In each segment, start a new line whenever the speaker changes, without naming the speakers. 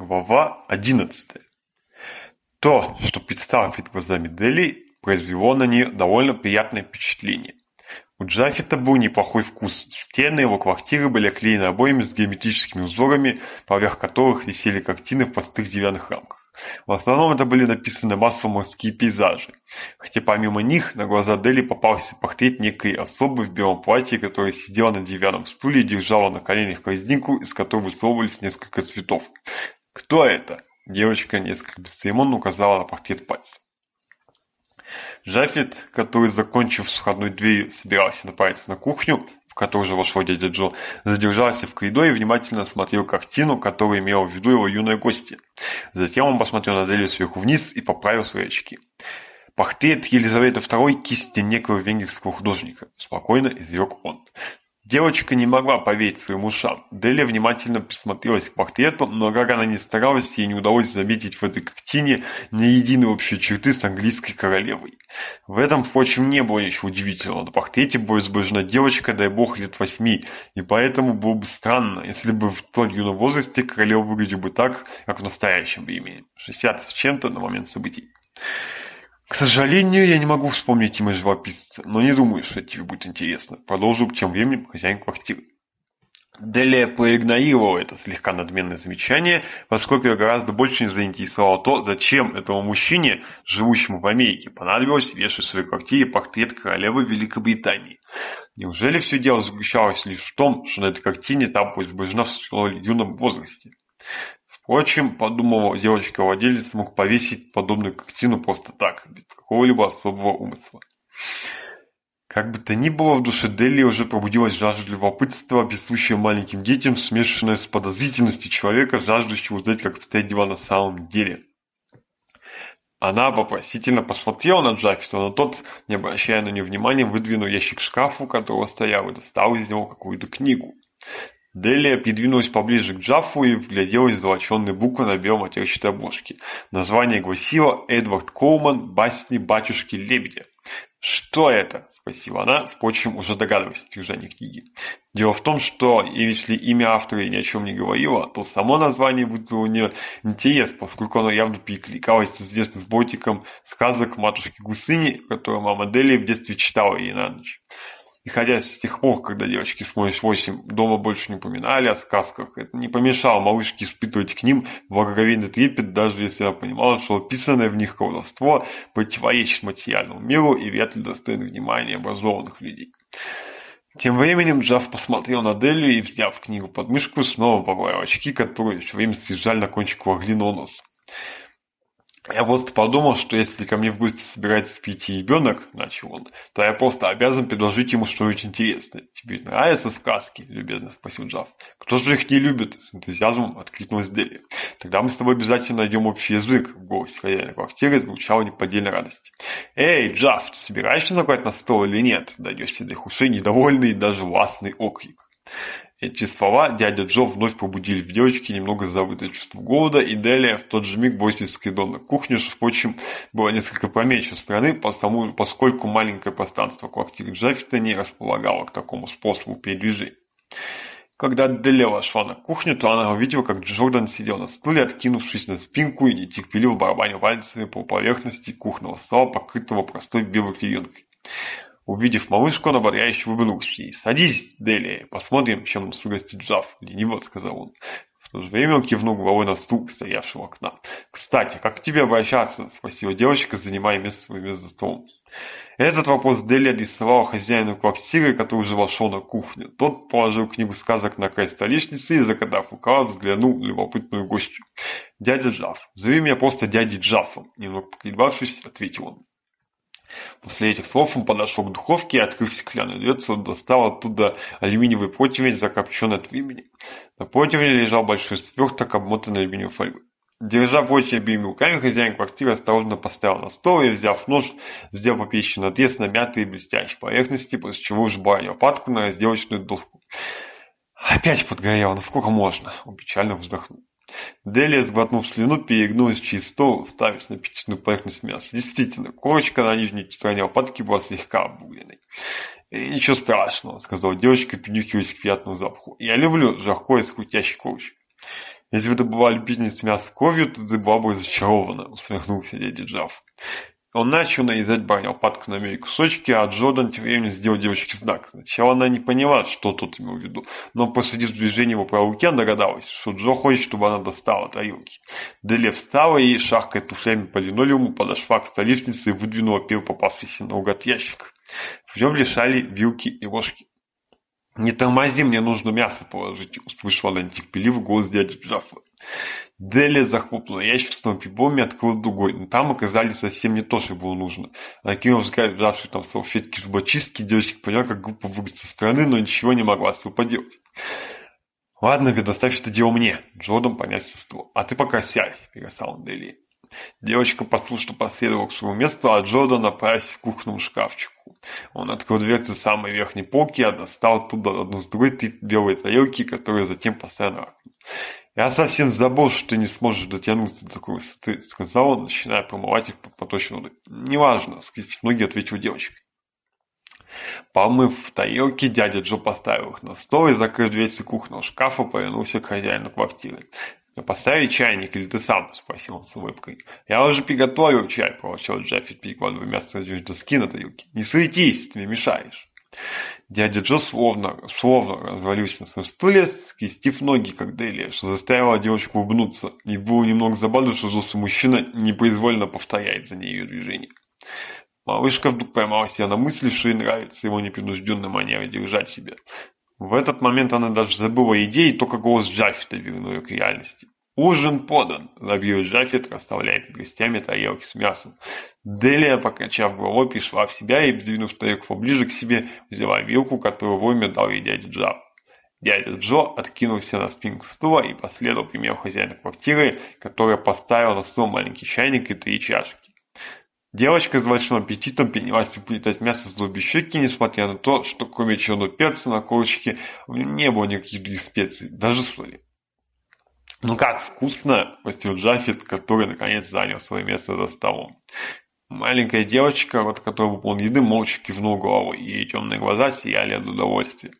Глава 11. То, что представлено перед глазами Дели, произвело на нее довольно приятное впечатление. У Джаффета был неплохой вкус. Стены его квартиры были оклеены обоями с геометрическими узорами, поверх которых висели картины в простых деревянных рамках. В основном это были написаны массово морские пейзажи. Хотя помимо них на глаза Дели попался портрет некой особы в белом платье, которая сидела на деревянном стуле и держала на коленях корзинку, из которой высовывались несколько цветов. «Кто это?» Девочка несколько бесцеремонно указала на портрет пальцем. Жафет, который, закончив с входной дверью, собирался направиться на кухню, в которую же вошел дядя Джо, задержался в коридоре и внимательно осмотрел картину, которую имел в виду его юная гостья. Затем он посмотрел на Делию сверху вниз и поправил свои очки. Портрет Елизаветы II кисти некого венгерского художника. Спокойно изрек он. Девочка не могла поверить своим ушам. Деля внимательно присмотрелась к портрету, но как она не старалась, ей не удалось заметить в этой картине ни единой общей черты с английской королевой. В этом, впрочем, не было ничего удивительного. На портрете была изображена девочка, дай бог, лет восьми, и поэтому было бы странно, если бы в тот юном возрасте королева выглядела бы так, как в настоящем времени. 60 с чем-то на момент событий. К сожалению, я не могу вспомнить имя живописца, но не думаю, что тебе будет интересно. Продолжил тем временем хозяин квартиры. Делия проигнорировала это слегка надменное замечание, поскольку ее гораздо больше не заинтересовало то, зачем этому мужчине, живущему в Америке, понадобилось вешать в своей квартире портрет королевы Великобритании. Неужели все дело заключалось лишь в том, что на этой картине та была изображена в юном возрасте? Впрочем, подумала девочка-владелец мог повесить подобную картину просто так, без какого-либо особого умысла. Как бы то ни было, в душе Делли уже пробудилась жажда любопытства, присущая маленьким детям, смешанная с подозрительностью человека, жаждущего узнать, как обстоят дела на самом деле. Она вопросительно посмотрела на Джаффита, но тот, не обращая на нее внимания, выдвинул ящик шкафу, которого стоял, и достал из него какую-то книгу. Делия придвинулась поближе к Джаффу и вглядел из золоченной буквы на белом матерчатой обложке. Название гласило «Эдвард Коуман. Басни батюшки Лебедя». «Что это?» – спросила она, впрочем, уже догадываясь о содержании книги. Дело в том, что и если имя автора ни о чем не говорило, то само название вызвало у нее интерес, поскольку оно явно перекликалось с известным сборником сказок матушки Гусыни, которую мама Делия в детстве читала ей на ночь. И хотя с тех пор, когда девочки с 8 дома больше не упоминали а, о сказках, это не помешало малышке испытывать к ним благоговейный трепет, даже если я понимал, что описанное в них колдовство противоречит материальному миру и вряд ли достойно внимания образованных людей. Тем временем Джав посмотрел на Делию и, взяв книгу под мышку, снова поправил очки, которые все время съезжали на кончик его носа. Я просто подумал, что если ко мне в гости собирается прийти ребенок, — начал он, — то я просто обязан предложить ему что-нибудь интересное. Тебе нравятся сказки? — любезно спросил Джав. — Кто же их не любит? — с энтузиазмом откликнулась Дели. — Тогда мы с тобой обязательно найдем общий язык. В голосе хозяина квартиры звучала неподдельная радости. — Эй, Джав, ты собираешься накрывать на стол или нет? — Дойдешь для их ушей недовольный и даже властный окрик. Эти слова дядя Джо вновь побудили в девочке немного забытое чувство голода, и далее в тот же миг бросились к на кухню, же, впрочем, было несколько помечена стороны, потому, поскольку маленькое пространство квартиры Джаффита не располагало к такому способу передвижения. Когда Делли вошла на кухню, то она увидела, как Джордан сидел на стуле, откинувшись на спинку и нетерпеливо барабанил пальцами по поверхности кухонного стола, покрытого простой белой клеенкой. Увидев малышку, она ободряюще улыбнулся «Садись, Дели, посмотрим, чем сугостит Джав», — лениво сказал он. В то же время он кивнул головой на стул, стоявшего окна. «Кстати, как к тебе обращаться?» — спросила девочка, занимая место своего за столом. Этот вопрос Дели адресовал хозяину квартиры, который уже вошел на кухню. Тот положил книгу сказок на край столешницы и, закатав рукав, взглянул на любопытную гостью. «Дядя Джав, зови меня просто дядей Джафом», — немного поколебавшись, ответил он. После этих слов он подошел к духовке и, открыв стеклянную дверцу, достал оттуда алюминиевый противень, закопченный от времени. На противне лежал большой сверток, обмотанный алюминиевой фольгой. Держа плоть обеими руками, хозяин квартиры осторожно поставил на стол и, взяв нож, сделал поперечный отрез на мятые блестящие поверхности, после чего жбая лопатку на разделочную доску. Опять подгорело, насколько можно, он печально вздохнул. Делец, глотнув слюну, перегнулась через стол, ставясь на аппетитную поверхность мяса. Действительно, корочка на нижней стороне лопатки была слегка обугленной. «Ничего страшного», — сказала девочка, принюхиваясь к приятному запаху. «Я люблю жаркое с крутящей корочкой». «Если бы это была любительница мяса с кровью, то ты была бы зачарована», — усмехнулся дядя Джав. Он Она еще наизадьбанил под к кусочки, а Джордан тем временем сделал девочке знак. Сначала она не поняла, что тут имел в виду, но после движения его по руке догадалась, что Джо хочет, чтобы она достала тарелки. Деле встала и, шахкой туфлями по линолеуму, подошла к столешнице и выдвинула первый попавшийся наугад ящик. В нем лежали вилки и ложки. «Не тормози, мне нужно мясо положить», — услышала она нетерпеливо голос дяди Джаффа. Дели захлопнула ящерством пивом и открыл другой, но ну, там оказались совсем не то, что было нужно. Окинув взгляд лежавшей там салфетки зубочистки, девочка поняла, как глупо выглядит со стороны, но ничего не могла с этого поделать. «Ладно, предоставь это дело мне», — Джордан понять сестру. «А ты пока сядь», — пригласил он Дели. Девочка послушно последовала к своему месту, а Джордан направился к кухонному шкафчику. Он открыл дверцы самой верхней полки и достал оттуда одну с другой три белые тарелки, которые затем поставил на окно. Я совсем забыл, что ты не сможешь дотянуться до такого высоты, — сказал он, начиная помывать их по поточному. — Неважно, — скрестив ноги, ответил девочка. Помыв тарелки, дядя Джо поставил их на стол и, закрыв дверцы кухонного шкафа, повернулся к хозяину квартиры. «Поставить чайник, или ты сам?» – спросил он с улыбкой. «Я уже приготовил чай», – проворчал Джаффит, перекладывая мясо с доски на тарелке. «Не суетись, ты мне мешаешь». Дядя Джо словно, словно развалился на своем стуле, скрестив ноги, как Делия, что заставило девочку убнуться. и было немного забавно, что взрослый мужчина непроизвольно повторяет за ней ее движение. Малышка вдруг поймала себя на мысли, что ей нравится его непринужденная манера держать себя. В этот момент она даже забыла идеи, только голос Джаффи довернул ее к реальности ужин подан!» – забил Джафет, расставляет гостями тарелки с мясом. Делия, покачав головой, пришла в себя и, сдвинув тарелку поближе к себе, взяла вилку, которую вовремя дал ей дядя Джав. Дядя Джо откинулся на спинку стула и последовал примеру хозяина квартиры, который поставил на стол маленький чайник и три чашки. Девочка с большим аппетитом принялась уплетать мясо с глуби щеки, несмотря на то, что кроме черного перца на корочке не было никаких других специй, даже соли. Ну как вкусно! Восторжафит, который наконец занял свое место за столом. Маленькая девочка, вот которая был еды, молча кивнул головой, и темные глаза сияли от удовольствия.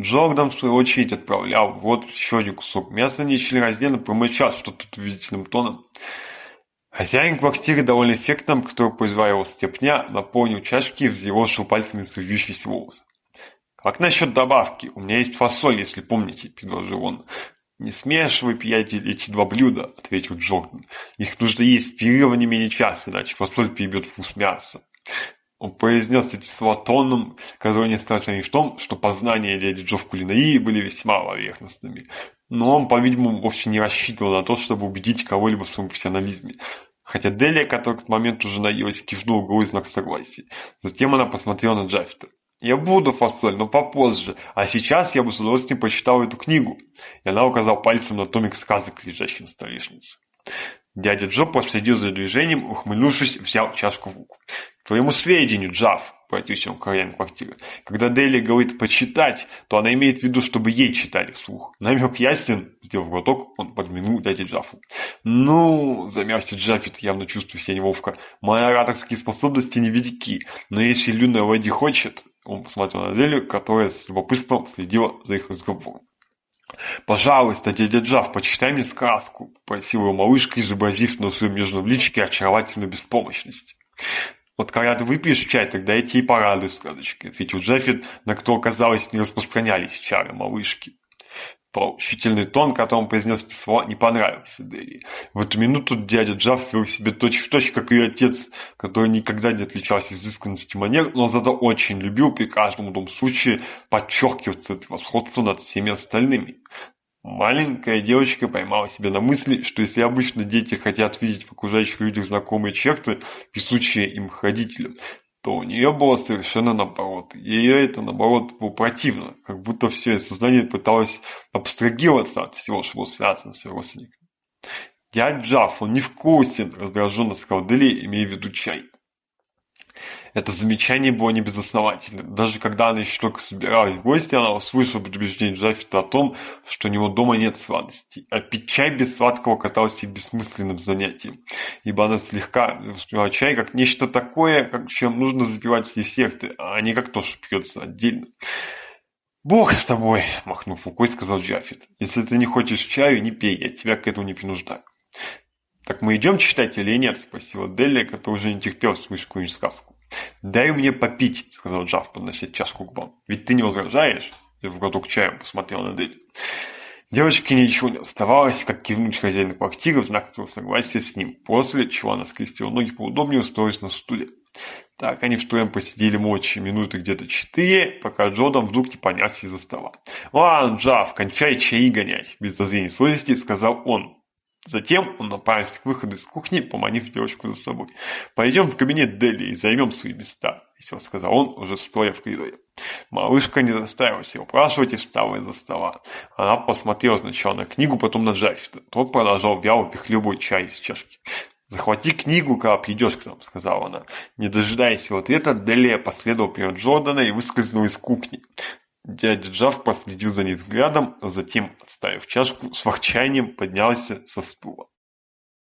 Джордан, в свою очередь, отправлял вот еще один кусок мяса нечленораздельно, промычал что-то удивительным тоном. Хозяин квартиры довольно эффектом, который произвел степня, наполнил чашки и взъерошил пальцами сующийся волос. «Как насчет добавки? У меня есть фасоль, если помните», — предложил он. «Не смешивай, приятель, эти два блюда», — ответил Джордан. «Их нужно есть в перерывы не менее часа, иначе фасоль перебьет вкус мяса». Он произнес эти слова тоном, который не сказал лишь в том, что познания дяди Джо в кулинарии были весьма поверхностными. Но он, по-видимому, вовсе не рассчитывал на то, чтобы убедить кого-либо в своем профессионализме. Хотя Делия, которая к моменту уже наелась, кивнула головой знак согласия. Затем она посмотрела на Джаффета. Я буду, Фасоль, но попозже. А сейчас я бы с удовольствием почитал эту книгу. И она указала пальцем на томик сказок, лежащий на столешнице. Дядя Джо последил за движением, ухмыльнувшись, взял чашку в руку. «К твоему сведению, Джав!» – протисил краями квартиры. «Когда Дели говорит «почитать», то она имеет в виду, чтобы ей читали вслух. Намек ясен?» – сделав глоток, он подмигнул дяде Джафу. «Ну, – замялся Джаффит, явно чувствуя себя неловко, – мои ораторские способности невелики, но если Люна Лэдди хочет, он посмотрел на Лилю, которая с любопытством следила за их разговором. «Пожалуйста, дядя Джафф, почитай мне сказку», — попросила его малышка, изобразив на своем нежном личике очаровательную беспомощность. «Вот когда ты выпьешь чай, тогда я тебе и почитаю сказочки», — ответил Джефф. Та, на кого, казалось, не распространялись чары малышки поучительный тон, которым произнес это слово, не понравился Дели. В эту минуту дядя Джафф вел себя точь-в-точь, как ее отец, который никогда не отличался изысканностью манер, но зато очень любил при каждом удобном случае подчеркивать свое превосходство над всеми остальными. Маленькая девочка поймала себя на мысли, что если обычно дети хотят видеть в окружающих людях знакомые черты, присущие им ходителям, что у нее было совершенно наоборот. Ее это, наоборот, было противно, как будто все сознание пыталось абстрагироваться от всего, что было связано с ее родственником. «Я Джаф, он не вкусен!» – раздраженно сказал Дели, имея в виду чай. Это замечание было не безосновательно. Даже когда она еще только собиралась в гости, она услышала предупреждение Джафита о том, что у него дома нет сладостей. А пить чай без сладкого казалось ей бессмысленным занятием, ибо она слегка воспринимала чай как нечто такое, как, чем нужно запивать все секты, а не как то, что пьется отдельно. «Бог с тобой!» – махнув рукой, сказал Джафит, «Если ты не хочешь чаю, не пей, я тебя к этому не принуждаю». Так мы идем читать или нет? спросила Делли, который уже не терпел слышкую сказку. Дай мне попить, сказал Джав, поднося чашку к губам. Ведь ты не возражаешь? Я в глоток чая посмотрел на Делли. Девочке ничего не оставалось, как кивнуть хозяина квартиры в знак согласия с ним, после чего она скрестила ноги поудобнее устроилась на стуле. Так они втроем посидели молча минуты где-то четыре, пока Джодан вдруг не понялся из-за стола. «Ладно, Джав, кончай чаи гонять», – без зазрения совести сказал он, Затем он направился к выходу из кухни, поманив девочку за собой. «Пойдем в кабинет Дели и займем свои места», — весело сказал он, уже стоя в коридоре. Малышка не заставила себя упрашивать и встала из-за стола. Она посмотрела сначала на книгу, потом на Джаффета. Тот продолжал вяло пихлебывать чай из чашки. «Захвати книгу, когда придешь к нам», — сказала она. Не дожидаясь его ответа, Делия последовал пример Джордана и выскользнул из кухни. Дядя Джав последил за ней взглядом, а затем, отставив чашку, с ворчанием поднялся со стула.